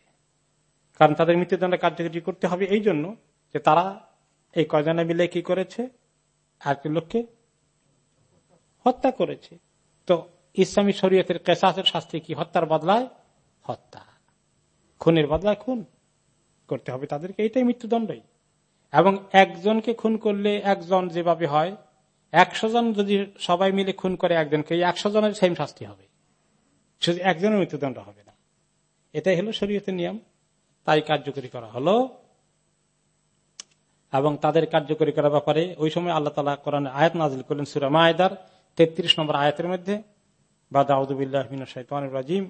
কারণ তাদের মৃত্যুদণ্ড কার্যকরী করতে হবে এই জন্য যে তারা এই কয়জনে মিলে কি করেছে? আর লোককে? হত্যা করেছে। তো ইসলামী শরীয়তের কেসাসের শাস্তি কি হত্যার বদলায়? হত্যা। খুনের বদলায় খুন করতে হবে তাদেরকে, এটাই মৃত্যুদণ্ডই। এবং একজনকে খুন করলে একজন যেভাবে হয়, একশো জন যদি সবাই মিলে খুন করে একজনকে একশো জনের সেম শাস্তি হবে। শুধু একজনের মৃত্যুদণ্ড হবে না। এটাই হলো শরীয়তের নিয়ম। তাই কার্যকরী করা হলো। এবং তাদের কার্যকরী করার ব্যাপারে ওই সময় আল্লাহ তালা কোরআন আয়াত নাজিল করলেন সুরামা আয়দার তেত্রিশ নম্বর আয়াতের মধ্যে। বা দাউদুবিল্লাহ রাজিম।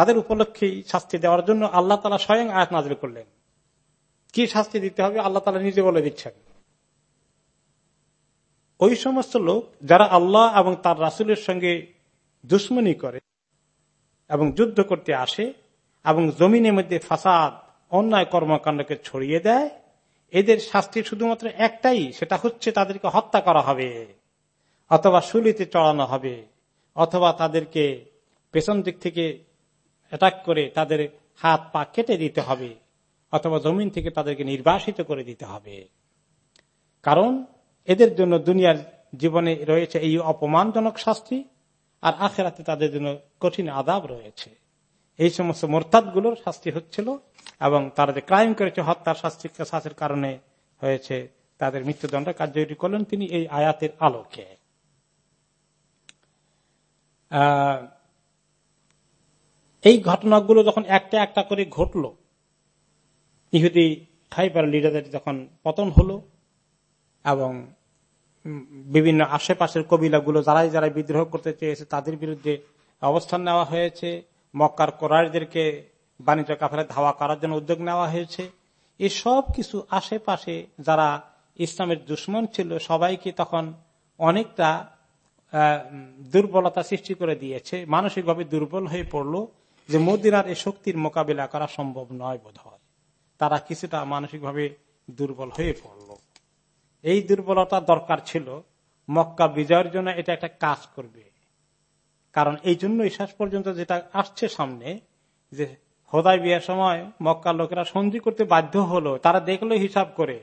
তাদের উপলক্ষে শাস্তি দেওয়ার জন্য আল্লাহ তালা স্বয়ং আয়াত নাজল করলেন। কি শাস্তি দিতে হবে আল্লাহ তালা নিজে বলে দিচ্ছেন। ওই সমস্ত লোক যারা আল্লাহ এবং তার রাসুলের সঙ্গে দুশ্মনী করে এবং যুদ্ধ করতে আসে এবং জমিনের মধ্যে ফাসাদ, অন্যায় কর্মকাণ্ডকে ছড়িয়ে দেয়, এদের শাস্তি শুধুমাত্র একটাই, সেটা হচ্ছে তাদেরকে হত্যা করা হবে, অথবা শুলিতে চড়ানো হবে, অথবা তাদেরকে পেছন দিক থেকে অ্যাটাক করে তাদের হাত পা কেটে দিতে হবে, অথবা জমিন থেকে তাদেরকে নির্বাসিত করে দিতে হবে। কারণ এদের জন্য দুনিয়ার জীবনে রয়েছে এই অপমানজনক শাস্তি, আর আখেরাতে তাদের জন্য কঠিন আদাব রয়েছে। এই সমস্ত মোরতাদগুলোর শাস্তি হচ্ছিল, এবং তারা যে ক্রাইম করেছে, হত্যার শাস্তি শাস্তির কারণে হয়েছে, তাদের মৃত্যুদণ্ড কার্যকরী করলেন তিনি এই আয়াতের আলোকে। এই ঘটনাগুলো যখন একটা একটা করে ঘটল, ইহুদি খাইবার লিডারদের যখন পতন হলো এবং বিভিন্ন আশেপাশের কবিলাগুলো যারাই যারাই বিদ্রোহ করতে চেয়েছে, তাদের বিরুদ্ধে অবস্থান নেওয়া হয়েছে, মক্কার কোরআদেরকে বাণিজ্য কাফের ধাওয়া করার জন্য উদ্যোগ নেওয়া হয়েছে। এসব কিছু আশেপাশে যারা ইসলামের দুশ্মন ছিল, সবাইকে তখন অনেকটা দুর্বলতা সৃষ্টি করে দিয়েছে, মানসিকভাবে দুর্বল হয়ে পড়ল। যে মদিনার এই শক্তির মোকাবিলা করা সম্ভব নয় বোধ হয় তারা কিছুটা মানসিকভাবে দুর্বল হয়ে পড়ল। এই দুর্বলতা দরকার ছিল। মক্কা বিজয়ের জন্য এটা একটা কাজ করবে। কারণ এই জন্য শেষ পর্যন্ত যেটা আসছে সামনে, যে হোদায় বিয়ের সময় মক্কার লোকেরা সন্ধি করতে বাধ্য হলো। তারা দেখল হিসাব করে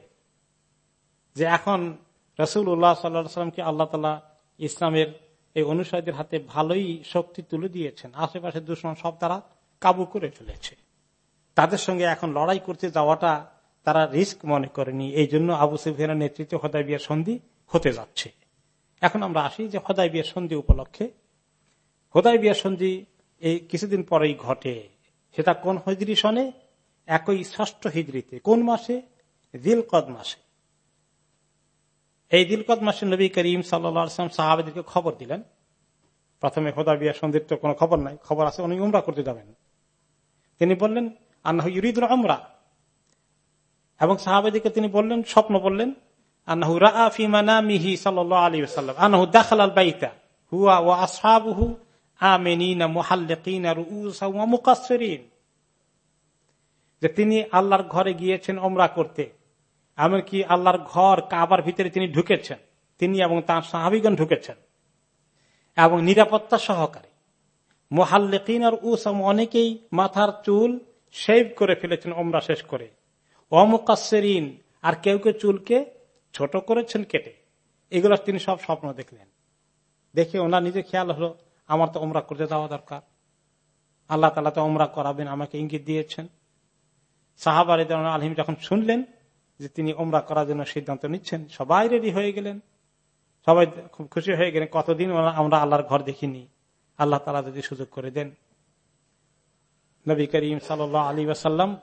যে এখন রসুল উল্লাহ সাল্লামকে আল্লাহ তালা ইসলামের এই অনুসারীদের হাতে ভালোই শক্তি তুলে দিয়েছেন। আশেপাশে দুশ্মন সব তারা কাবু করে ফেলেছে। তাদের সঙ্গে এখন লড়াই করতে যাওয়াটা তারা রিস্ক মনে করেনি। এই জন্য আবু সুফিয়ানের নেতৃত্বে হদায় বিয়ার সন্ধি হতে যাচ্ছে। এখন আমরা আসি যে হদায় বিয়ার সন্ধি উপলক্ষে। হোদাই বিয়ার সন্ধি এই কিছুদিন পরেই ঘটে। সেটা কোন হিজড়ি সনে? একই ষষ্ঠ হিজড়িতে কোন মাসে? দিলকদ মাসে। এই দিলকদ মাসে নবী করিম সাল্লাম সাহাবেদেরকে খবর দিলেন। প্রথমে হোদা বিয়া সন্ধির তো কোনো খবর নাই, খবর আছে উনি উমরা করতে যাবেন। তিনি বললেন আন্না ইউরিদুল আমরা এবং সাহাবেদিকে তিনি বললেন, স্বপ্ন বললেন, আন্নাহু রাফি মানা মিহি সাল্লাহ আলী সাল্লাম আন্নাহু দাখাল বাইতা, হুয়া ও আসহাবহু যে তিনি আল্লাহর ঘরে গিয়েছেন ওমরা করতে। এমনকি আল্লাহর ঘর কাবার ভিতরে তিনি ঢুকেছেন। তিনি এবং তার সাহাবিগণ ঢুকেছেন। এবং নিরাপত্তা সহকারে। মোহাল্লেকিন আর উসাম অনেকেই মাথার চুল শেভ করে ফেলেছেন ওমরা শেষ করে। অমুকাসেরিন আর কেউ কেউ চুলকে ছোট করেছেন কেটে। এগুলো তিনি সব স্বপ্ন দেখলেন। দেখে ওনার নিজে খেয়াল হলো, আমার তো ওমরা করতে যাওয়া দরকার। আল্লাহ তালা তো ওমরা করাবেন, আমাকে ইঙ্গিত দিয়েছেন। সাহাবার আলহিম যখন শুনলেন যে তিনি ওমরা করার জন্য সিদ্ধান্ত নিচ্ছেন। সবাই রেডি হয়ে গেলেন। সবাই খুব খুশি হয়ে গেলেন। কতদিন আমরা আল্লাহর ঘর দেখিনি। আল্লাহ তালা যদি সুযোগ করে দেন। নবী করিম সাল আলী আসাল্লাম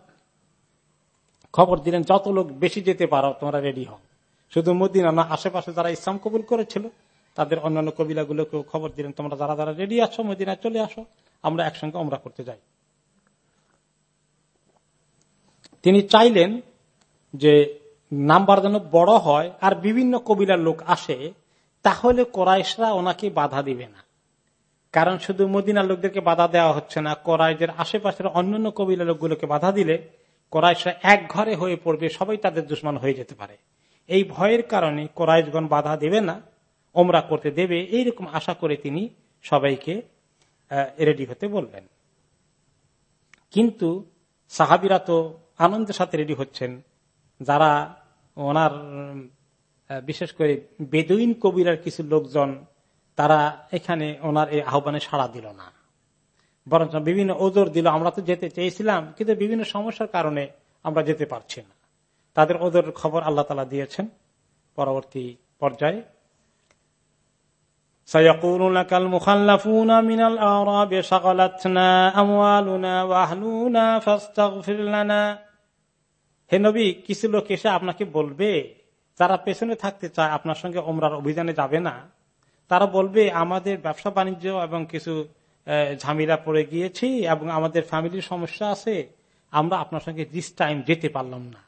খবর দিলেন, যত লোক বেশি যেতে পারো, তোমরা রেডি হও। শুধু মদিনা না, আশেপাশে যারা ইসলাম কবুল করেছিল, তাদের অন্যান্য কবিলাগুলোকেও খবর দিলেন, তোমরা যারা যারা রেডি আছো, মদিনায় চলে আসো। আমরা একসঙ্গে অমরা করতে যাই। তিনি চাইলেন যে নাম্বার যেন বড় হয় আর বিভিন্ন কবিলার লোক আসে, তাহলে কোরাইশরা ওনাকে বাধা দিবে না। কারণ শুধু মদিনার লোকদেরকে বাধা দেওয়া হচ্ছে না কোরাইজের আশেপাশের অন্যান্য কবিলার লোকগুলোকে বাধা দিলে কোরাইশরা এক ঘরে হয়ে পড়বে, সবাই তাদের দুশ্মন হয়ে যেতে পারে। এই ভয়ের কারণে কোরাইশগণ বাধা দেবে না, ওমরা করতে দেবে, এইরকম আশা করে তিনি সবাইকে রেডি হতে বললেন। কিন্তু সাহাবিরা তো আনন্দের সাথে রেডি হচ্ছেন। যারা ওনার বিশেষ করে বেদুইন কবিরার কিছু লোকজন তারা এখানে ওনার এই আহ্বানে সাড়া দিল না বরং বিভিন্ন ওজোর দিল আমরা তো যেতে চেয়েছিলাম কিন্তু বিভিন্ন সমস্যার কারণে আমরা যেতে পারছি না তাদের ওজোর খবর আল্লাহ তালা দিয়েছেন পরবর্তী পর্যায়ে سيقول لك المخلفون من الأعراب شغلتنا أموالنا وأهلنا فاستغفر لنا হে নবী, কিছু লোক এসে আপনাকে বলবে, যারা পেছনে থাকতে চায় আপনার সঙ্গে ওমরার অভিযানে যাবে না। তারা বলবে, আমাদের ব্যবসা বাণিজ্য এবং কিছু ঝামেলা পড়ে গিয়েছি এবং আমাদের ফ্যামিলির সমস্যা আছে। আমরা আপনার সঙ্গে দিস টাইম যেতে পারলাম না।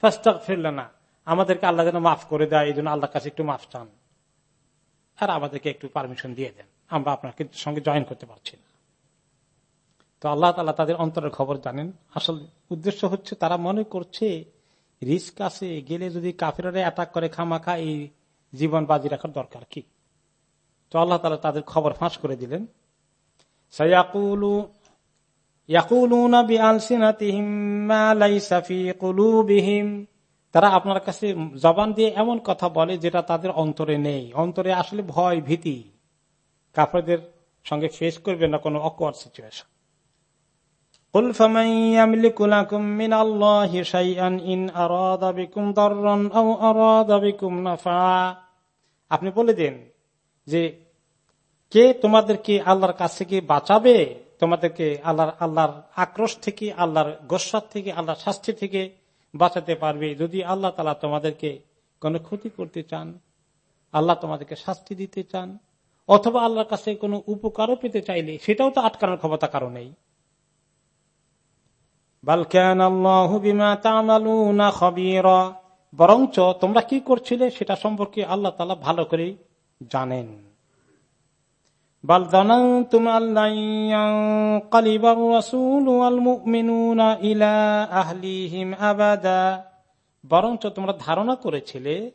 ফার্স্ট ফিরল না আমাদেরকে আল্লাহ যেন মাফ করে দেয়, এই জন্য আল্লাহর কাছে একটু মাফ চান। আর আমাদেরকে একটু পারমিশন দিয়ে দেন। আমরা আপনার সঙ্গে জয়েন করতে পারছি না। তো আল্লাহ তালা তাদের অন্তরের খবর জানেন। আসল উদ্দেশ্য হচ্ছে তারা মনে করছে, রিস্ক আছে, গেলে যদি কাফেরারে অ্যাটাক করে খামাখা, এই জীবন বাজি রাখার দরকার কি? তো আল্লাহ তালা তাদের খবর ফাঁস করে দিলেন। তারা আপনার কাছে জবান দিয়ে এমন কথা বলে যেটা তাদের অন্তরে নেই। অন্তরে আসলে ভয় ভীতি। কাফেরদের সঙ্গে ফেস করবে না কোনো অকওয়ার্ড সিচুয়েশন قل فمن يملك لكم من الله شيئا إن أراد بكم ضرا أو أراد بكم نفعا আপনি বলে দিন যে কে তোমাদেরকে আল্লাহর কাছ থেকে বাঁচাবে তোমাদেরকে আল্লাহর আল্লাহর আক্রোশ থেকে আল্লাহর গোসার থেকে আল্লাহর শাস্তি থেকে বাঁচাতে পারবে যদি আল্লাহ তালা তোমাদেরকে কোনো ক্ষতি করতে চান আল্লাহ তোমাদেরকে শাস্তি দিতে চান অথবা আল্লাহর কাছে কোনো উপকারও পেতে চাইলে সেটাও তো আটকানোর ক্ষমতা কারো নেই বরঞ্চ তোমরা কি করছিলে সেটা সম্পর্কে আল্লাহ তালা ভালো করে জানেন। বরঞ্চ তোমরা ধারণা করেছিলে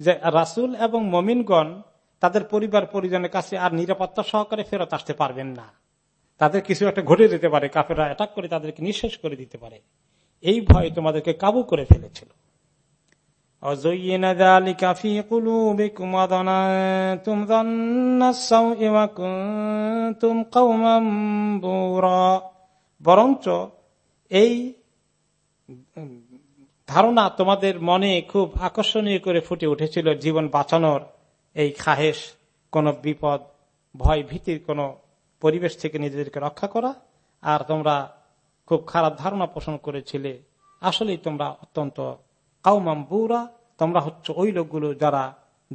যে রাসুল এবং মমিনগণ তাদের পরিবার পরিজনের কাছে আর নিরাপত্তা সহকারে ফেরত আসতে পারবেন না। তাদের কিছু একটা ঘটে যেতে পারে কাফেরা অ্যাটাক করে তাদেরকে নিঃশেষ করে দিতে পারে। এই ভয় তোমাদেরকে কাবু করে ফেলেছিল। বরঞ্চ এই ধারণা তোমাদের মনে খুব আকর্ষণীয় করে ফুটে উঠেছিল জীবন বাঁচানোর এই খাহেশ, কোন বিপদ, ভয় ভীতির কোন পরিবেশ থেকে নিজেদেরকে রক্ষা করা, আর তোমরা খুব খারাপ ধারণা পোষণ করেছিলে। আসলেই তোমরা অত্যন্ত কাউমাম বৌরা, তোমরা হচ্ছে ওই লোকগুলো যারা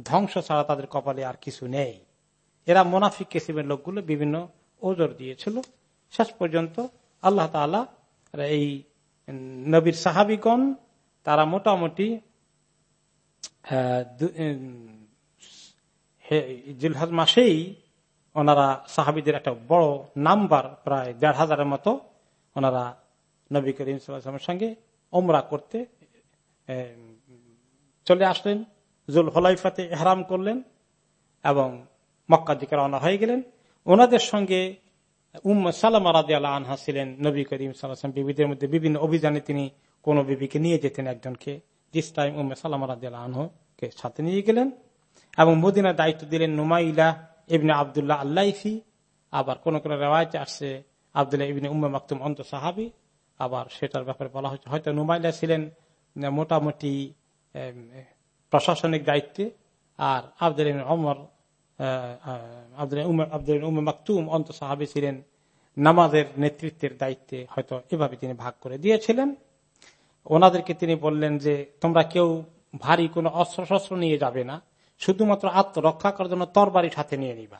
ধ্বংস ছাড়া তাদের কপালে আর কিছু নেই। এরা মোনাফিক কেসিমের লোকগুলো বিভিন্ন ওজোর দিয়েছিল। শেষ পর্যন্ত আল্লাহ তালা এই নবীর সাহাবিগণ, তারা মোটামুটি জিলহাজ মাসেই ওনারা সাহাবিদের একটা বড় নাম্বার প্রায় দেড় হাজারের মতো ওনারা নবী করিম সাল্লামের সঙ্গে ওমরা করতে চলে আসলেন জুল হলাইফাতে এহরাম করলেন এবং মক্কা দিকে রওনা হয়ে গেলেন। ওনাদের সঙ্গে উম সালামা রাজি আল্লাহ আনহা ছিলেন নবী করিম সাল্লাম বিবিদের মধ্যে বিভিন্ন অভিযানে তিনি কোন বিবিকে নিয়ে যেতেন একজনকে। দিস টাইম উম সালামা রাজি আল্লাহ আনহকে সাথে নিয়ে গেলেন এবং মদিনার দায়িত্ব দিলেন নুমাইলা ইবনে আবদুল্লাহ আল্লাইফি আবার কোন কোন রেওয়ায়তে আসছে আবদুল্লাহ ইবিনে উম্মে মাকতুম অন্ত সাহাবি, আবার সেটার ব্যাপারে বলা হচ্ছে হয়তো নুমাইলা ছিলেন মোটামুটি প্রশাসনিক দায়িত্বে, আর আব্দুল অমর আব্দুল উম্মে মাকতুম অন্ত সাহাবি ছিলেন, নামাজের নেতৃত্বের দায়িত্বে হয়তো এভাবে তিনি ভাগ করে দিয়েছিলেন। ওনাদেরকে তিনি বললেন যে, তোমরা কেউ ভারী কোনো অস্ত্র নিয়ে যাবে না শুধুমাত্র আত্মরক্ষা করার জন্য তরবারি সাথে নিয়ে নিবা।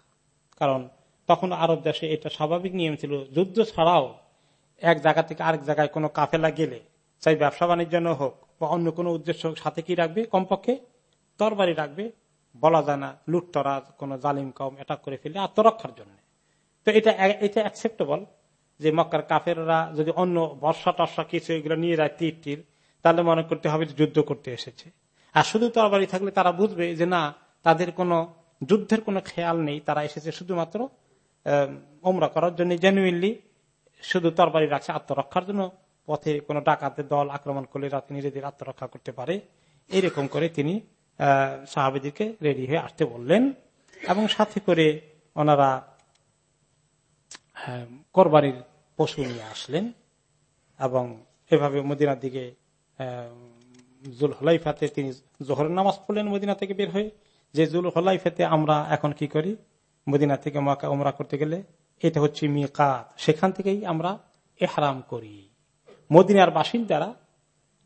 কারণ তখন আরব দেশে এটা স্বাভাবিক নিয়ম ছিল, যুদ্ধ ছাড়াও এক জায়গা থেকে আরেক জায়গায় কোনো কাফেলা গেলে, চাই ব্যবসা বাণিজ্য হোক বা অন্য কোনো উদ্দেশ্য সাথে কি রাখবে? কমপক্ষে তরবারি রাখবে। বলা যায় না লুটতরা কোন জালিম কম এটা করে ফেলে আত্মরক্ষার জন্য। তো এটা এটা অ্যাকসেপ্টেবল যে মক্কার কাফেররা যদি অন্য বর্ষা টর্ষা কিছু এগুলো নিয়ে যায় তীর তীর তাহলে মনে করতে হবে যুদ্ধ করতে এসেছে। আর শুধু তরবারি থাকলে তারা বুঝবে যে না, তাদের কোনো যুদ্ধের কোনো খেয়াল নেই, তারা এসেছে শুধুমাত্র ওমরা করার জন্য জেনুইনলি শুধু তরবারি রাখছে আত্মরক্ষার জন্য, পথে কোনো ডাকাতের দল আক্রমণ করলে নিজেদের আত্মরক্ষা করতে পারে। এইরকম করে তিনি সাহাবিদিকে রেডি হয়ে আসতে বললেন এবং সাথে করে ওনারা কোরবানির পশু নিয়ে আসলেন এবং এভাবে মদিনার দিকে জুল হলাইফাতে তিনি জোহরের নামাজ পড়লেন মদিনা থেকে বের হয়ে। যে জুল হলাইফাতে আমরা এখন কি করি? মদিনা থেকে মাকা ওমরা করতে গেলে এটা হচ্ছে মিকাত। সেখান থেকেই আমরা এহারাম করি। মদিনার বাসিন্দারা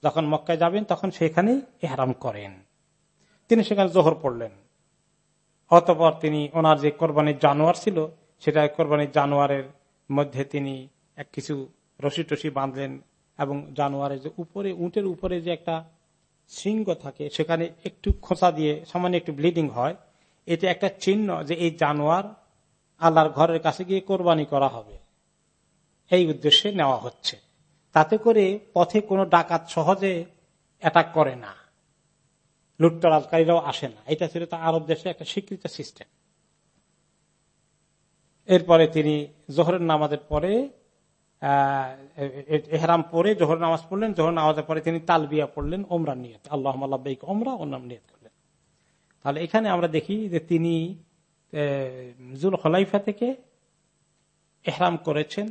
যখন মক্কায় যাবেন, তখন সেখানেই এহারাম করেন। তিনি সেখানে জোহর পড়লেন। অতপর তিনি ওনার যে কোরবানির জানোয়ার ছিল, সেটা কোরবানির জানোয়ারের মধ্যে তিনি এক কিছু রশি টসি বাঁধলেন এবং জানোয়ারের যে উপরে, উঁটের উপরে যে একটা সিংহ থাকে, সেখানে একটু খোঁচা দিয়ে সামান্য একটু ব্লিডিং হয় এটা একটা চিহ্ন যে এই জানোয়ার আল্লাহর ঘরের কাছে গিয়ে কোরবানি করা হবে। এই উদ্দেশ্যে নেওয়া হচ্ছে। তাতে করে পথে কোনো ডাকাত সহজে অ্যাটাক করে না। লুটতরাজকারীরাও আসে না। এটা ছিল তা আরব দেশে একটা স্বীকৃত সিস্টেম এরপরে তিনি জোহরের নামাজের পরে এহরাম পরে জোহর নামাজ পড়লেন, জোহর নামাজের পরে তিনি তালবিয়া পড়লেন ওমরা নিয়ত। আল্লাহ আল্লাহ ওমরা ওনাম নিয়ত করলেন। তাহলে এখানে আমরা দেখি যে তিনি জুল হলাইফা থেকে এহরাম করেছেন,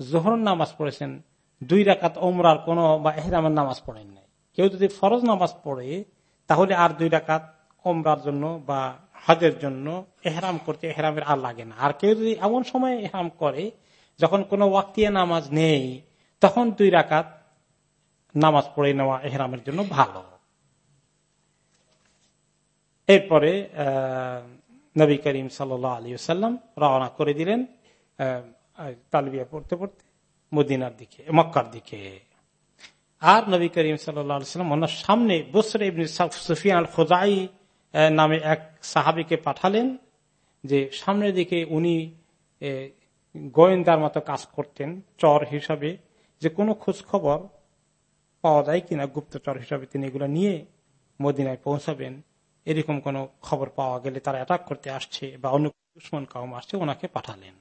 জোহর নামাজ পড়েছেন, দুই রাকাত ওমরার কোন বা এহরামের নামাজ পড়েন নাই। কেউ যদি ফরজ নামাজ পড়ে, তাহলে আর দুই রাকাত ওমরার জন্য বা হজের জন্য এহরাম করতে এহরামের আর লাগে না। আর কেউ যদি এমন সময় এহরাম করে যখন কোনো ওয়াক্তিয়া নামাজ নেই, তখন দুই রাকাত নামাজ পড়ে নেওয়া এহরামের জন্য ভালো। এরপরে নবী করিম সাল আলী সাল্লাম রওনা করে দিলেন তালবিয়া পড়তে পড়তে মদিনার দিকে, মক্কার দিকে। আর নবী করিম সাল্লাম ওনার সামনে বসরে সুফিয়ান খোজাই নামে এক সাহাবিকে পাঠালেন যে সামনের দিকে উনি গোয়েন্দার মতো কাজ করতেন, চর হিসাবে। যে কোনো খোঁজ খবর পাওয়া যায় কিনা গুপ্তচর হিসাবে তিনি এগুলো নিয়ে মদিনায় পৌঁছাবেন। এরকম কোন খবর পাওয়া গেলে তারা অ্যাটাক করতে আসছে বা অন্য দুশ্মন কাউম আসছে, ওনাকে পাঠালেন।